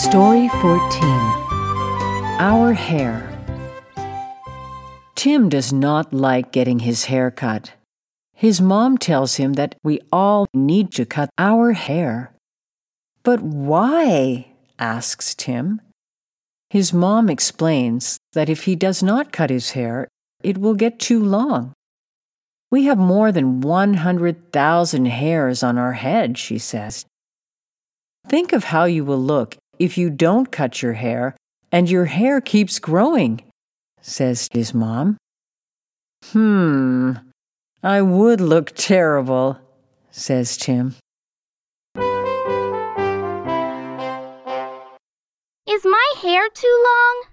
Story 14 Our Hair Tim does not like getting his hair cut. His mom tells him that we all need to cut our hair. But why? asks Tim. His mom explains that if he does not cut his hair, it will get too long. We have more than 100,000 hairs on our head, she says. Think of how you will look if you don't cut your hair and your hair keeps growing, says his mom. Hmm, I would look terrible, says Tim. Is my hair too long?